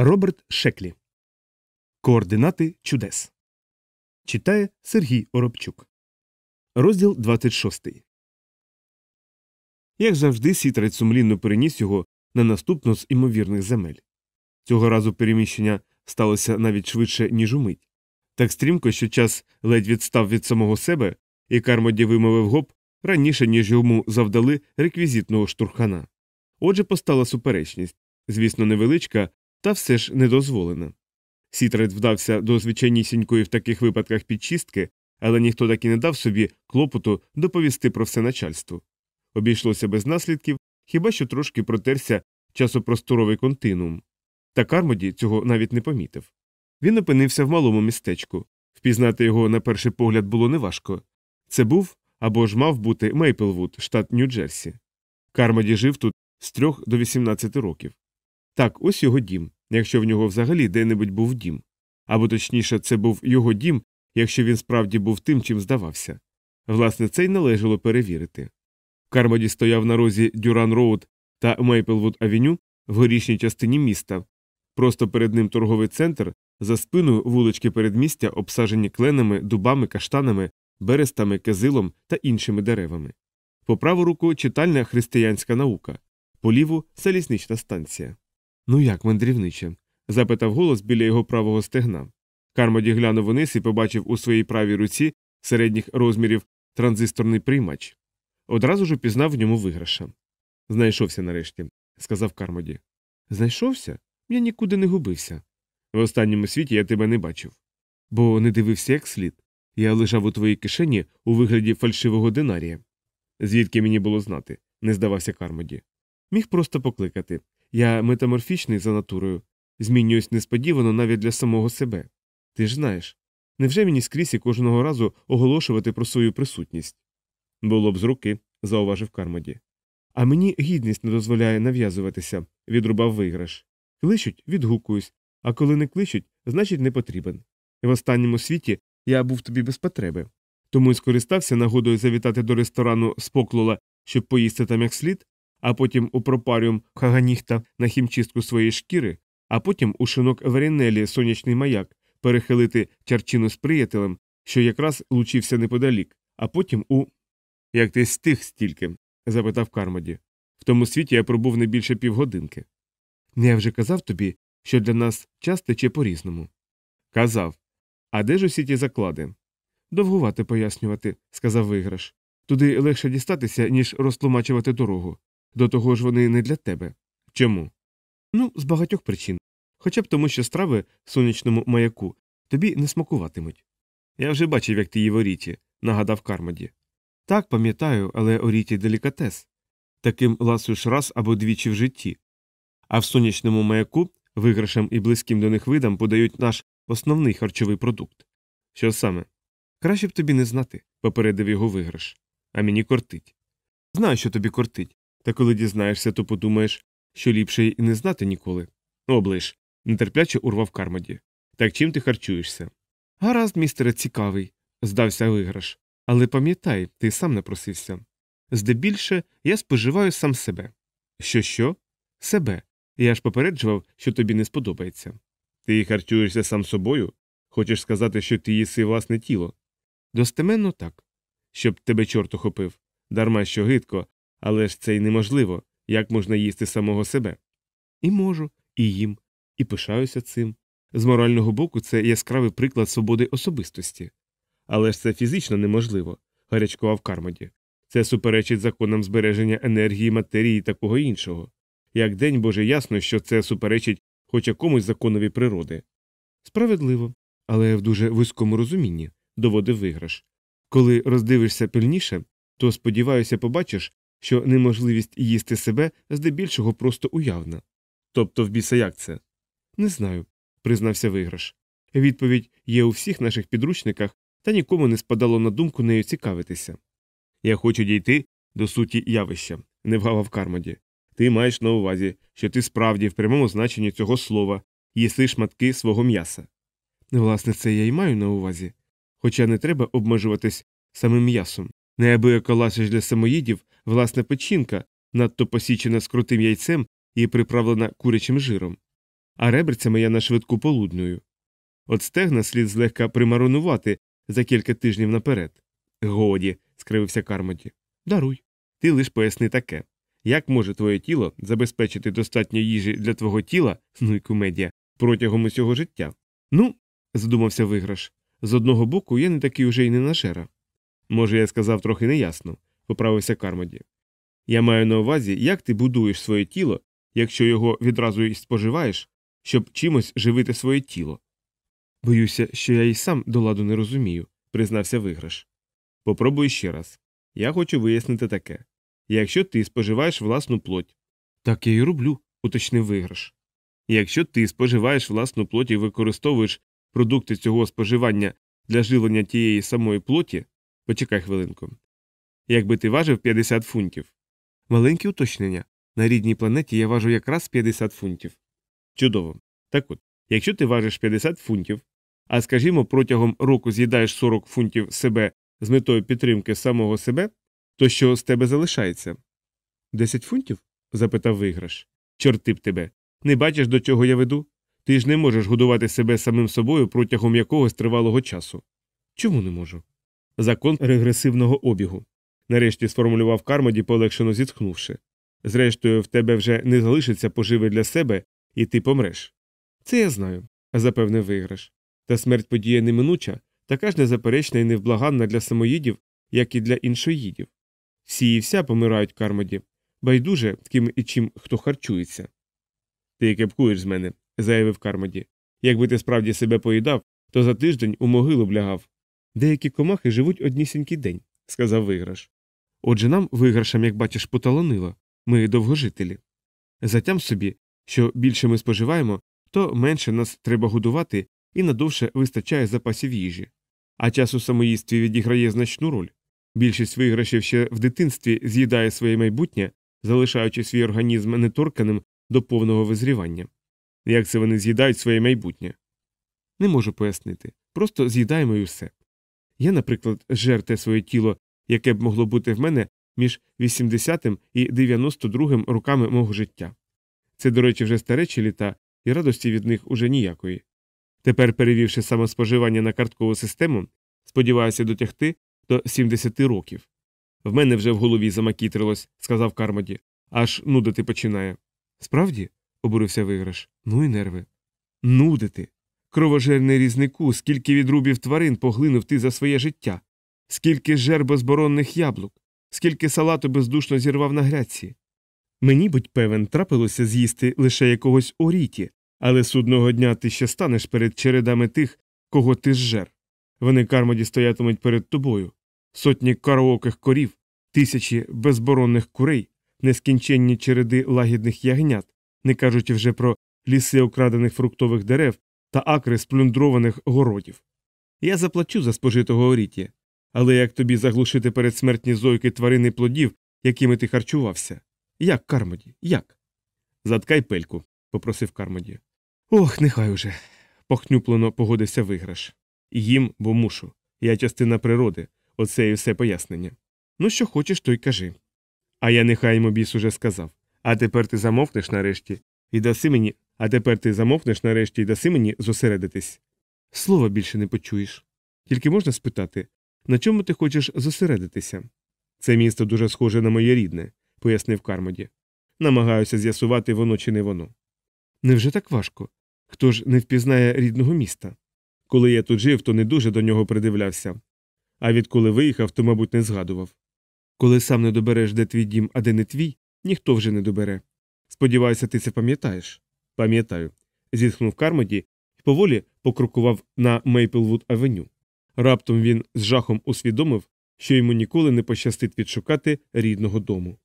Роберт Шеклі. Координати чудес. Читає Сергій Оробчук. Розділ 26. Як завжди, сітрець сумлінно переніс його на наступну з імовірних земель. Цього разу переміщення сталося навіть швидше, ніж умить. Так стрімко, що час ледь відстав від самого себе, і Кармоді вимовив гоп раніше, ніж йому завдали реквізитного штурхана. Отже, постала суперечність, звісно, невеличка, та все ж недозволена. Сітрет вдався до звичайнісінької в таких випадках підчистки, але ніхто так і не дав собі клопоту доповісти про все начальству. Обійшлося без наслідків, хіба що трошки протерся часопросторовий континуум. Та Кармоді цього навіть не помітив. Він опинився в малому містечку. Впізнати його на перший погляд було неважко. Це був або ж мав бути Мейплвуд, штат Нью-Джерсі. Кармоді жив тут з трьох до 18 років. Так, ось його дім, якщо в нього взагалі де-небудь був дім. Або точніше, це був його дім, якщо він справді був тим, чим здавався. Власне, це й належало перевірити. Кармоді стояв на розі Дюран Роуд та Мейплвуд Авеню в горішній частині міста. Просто перед ним торговий центр, за спиною вулички передмістя, обсажені кленами, дубами, каштанами, берестами, кизилом та іншими деревами. По праву руку читальна християнська наука, по ліву селіснична станція. Ну як, мандрівниче? запитав голос біля його правого стегна. Кармоді глянув униз і побачив у своїй правій руці середніх розмірів транзисторний приймач. Одразу ж упізнав в ньому виграша. Знайшовся нарешті, сказав Кармоді. Знайшовся? Я нікуди не губився. В останньому світі я тебе не бачив. Бо не дивився як слід. Я лежав у твоїй кишені у вигляді фальшивого динарія. Звідки мені було знати, не здавався Кармоді. Міг просто покликати. Я метаморфічний за натурою, змінююсь несподівано навіть для самого себе. Ти ж знаєш. Невже мені скрізь і кожного разу оголошувати про свою присутність? Було б з руки, зауважив Кармоді. А мені гідність не дозволяє нав'язуватися, відрубав виграш. Кличуть, відгукуюсь, а коли не кличуть, значить не потрібен. В останньому світі я був тобі без потреби. Тому й скористався нагодою завітати до ресторану Споклола, щоб поїсти там як слід, а потім у пропаріум Хаганіхта на хімчистку своєї шкіри, а потім у шинок Верінелі сонячний маяк перехилити чарчину з приятелем, що якраз лучився неподалік, а потім у. Як ти стих стільки? запитав Кармоді. В тому світі я пробув не більше півгодинки. Я вже казав тобі, що для нас час тече по різному. Казав. А де ж усі ті заклади? Довгувати пояснювати, сказав виграш. Туди легше дістатися, ніж розтлумачувати дорогу. До того ж вони не для тебе. Чому? Ну, з багатьох причин. Хоча б тому, що страви в сонячному маяку тобі не смакуватимуть. Я вже бачив, як ти її в оріті, нагадав Кармоді. Так, пам'ятаю, але оріті делікатес. Таким ласуєш раз або двічі в житті. А в сонячному маяку виграшам і близьким до них видам подають наш основний харчовий продукт. Що саме? Краще б тобі не знати, попередив його виграш. А мені кортить. Знаю, що тобі кортить, та коли дізнаєшся, то подумаєш, що ліпше й не знати ніколи. Оближ, нетерпляче урвав Кармоді. Так чим ти харчуєшся? Гаразд, містере, цікавий, здався виграш. Але пам'ятай, ти сам напросився. Здебільше я споживаю сам себе. Що, що? Себе. Я ж попереджував, що тобі не сподобається. Ти харчуєшся сам собою? Хочеш сказати, що ти їси власне тіло? Достеменно так. Щоб тебе чорт охопив. Дарма що гидко, але ж це й неможливо, як можна їсти самого себе. І можу, і їм, і пишаюся цим. З морального боку, це яскравий приклад свободи особистості. Але ж це фізично неможливо, гарячкував Кармоді. Це суперечить законам збереження енергії, матерії і такого іншого. Як день Боже ясно, що це суперечить хоч якомусь законові природи. Справедливо, але в дуже вузькому розумінні, доводив виграш. Коли роздивишся пильніше, то, сподіваюся, побачиш, що неможливість їсти себе здебільшого просто уявна. Тобто в біса як це? Не знаю, признався виграш. Відповідь є у всіх наших підручниках, та нікому не спадало на думку нею цікавитися. Я хочу дійти до суті явища, не вгавав Кармоді. Ти маєш на увазі, що ти справді в прямому значенні цього слова їси шматки свого м'яса. Власне, це я й маю на увазі. Хоча не треба обмежуватись самим м'ясом. Неабияка ласиш для самоїдів, власна печінка, надто посічена з крутим яйцем і приправлена курячим жиром. а реберцями я на швидку полудною. От стегна слід злегка примаринувати за кілька тижнів наперед. Годі, скривився Кармоді. Даруй. Ти лиш поясни таке. Як може твоє тіло забезпечити достатньо їжі для твого тіла, ну і кумедія, протягом усього життя? Ну, задумався виграш. З одного боку, я не такий уже й не нажера. Може, я сказав трохи неясно, поправився Кармоді. Я маю на увазі, як ти будуєш своє тіло, якщо його відразу й споживаєш, щоб чимось живити своє тіло. Боюся, що я й сам до ладу не розумію, признався виграш. Попробуй ще раз. Я хочу вияснити таке. Якщо ти споживаєш власну плоть. Так я й роблю, уточнив виграш. Якщо ти споживаєш власну плоть і використовуєш продукти цього споживання для живлення тієї самої плоті, почекай хвилинку. Якби ти важив 50 фунтів. Маленьке уточнення. На рідній планеті я важу якраз 50 фунтів. Чудово. Так от, якщо ти важиш 50 фунтів, а скажімо, протягом року з'їдаєш 40 фунтів себе з метою підтримки самого себе, то що з тебе залишається? Десять фунтів? запитав виграш. Чорти б тебе. Не бачиш, до чого я веду? Ти ж не можеш годувати себе самим собою протягом якогось тривалого часу. Чому не можу? Закон регресивного обігу. Нарешті сформулював Кармоді, полегшено зітхнувши. Зрештою, в тебе вже не залишиться поживи для себе, і ти помреш. Це я знаю, запевнив виграш. Та смерть подія неминуча, така ж незаперечна і невблаганна для самоїдів, як і для іншоїдів. Всі і вся помирають кармоді, байдуже ким і чим хто харчується. Ти кепкуєш з мене, заявив Кармоді. Якби ти справді себе поїдав, то за тиждень у могилу б лягав. Деякі комахи живуть однісінький день, сказав виграш. Отже нам виграшам, як бачиш, поталонило ми довгожителі. Затям собі, що більше ми споживаємо, то менше нас треба годувати і надовше вистачає запасів їжі. А час у самоїстві відіграє значну роль. Більшість виграшів ще в дитинстві з'їдає своє майбутнє, залишаючи свій організм неторканим до повного визрівання. Як це вони з'їдають своє майбутнє? Не можу пояснити. Просто з'їдаємо і все. Я, наприклад, жер те своє тіло, яке б могло бути в мене між 80-м і 92-м роками мого життя. Це, до речі, вже старечі літа, і радості від них уже ніякої. Тепер, перевівши самоспоживання на карткову систему, сподіваюся дотягти до 70 років. В мене вже в голові замакітрилось, сказав Кармоді, аж нудити починає. Справді? обурився виграш. Ну і нерви. Нудити. Кровожерний різнику, скільки відрубів тварин поглинув ти за своє життя, скільки жер безборонних яблук, скільки салату бездушно зірвав на грядці. Мені, будь певен, трапилося з'їсти лише якогось оріті, але судного дня ти ще станеш перед чередами тих, кого ти зжер. Вони кармоді стоятимуть перед тобою, сотні караоких корів, тисячі безборонних курей, нескінченні череди лагідних ягнят, не кажучи вже про ліси окрадених фруктових дерев та акри сплюндрованих городів. Я заплачу за спожитого оріті, але як тобі заглушити передсмертні зойки тварини плодів, якими ти харчувався? Як, Кармоді, як? Заткай пельку, попросив Кармоді. Ох, нехай уже. похнюплено погодився виграш. Їм, бо мушу. Я частина природи, оце і все пояснення. Ну, що хочеш, то й кажи. А я нехай йому біс уже сказав. А тепер ти замовкнеш нарешті і даси мені, а тепер ти замовкнеш нарешті і даси мені зосередитись. Слова більше не почуєш. Тільки можна спитати, на чому ти хочеш зосередитися? Це місто дуже схоже на моє рідне, пояснив Кармоді. Намагаюся з'ясувати воно чи не воно. Невже так важко? Хто ж не впізнає рідного міста? Коли я тут жив, то не дуже до нього придивлявся. А відколи виїхав, то, мабуть, не згадував. Коли сам не добереш, де твій дім, а де не твій, ніхто вже не добере. Сподіваюся, ти це пам'ятаєш? Пам'ятаю. зітхнув Кармоді і поволі покрокував на Мейплвуд Авеню. Раптом він з жахом усвідомив, що йому ніколи не пощастить відшукати рідного дому.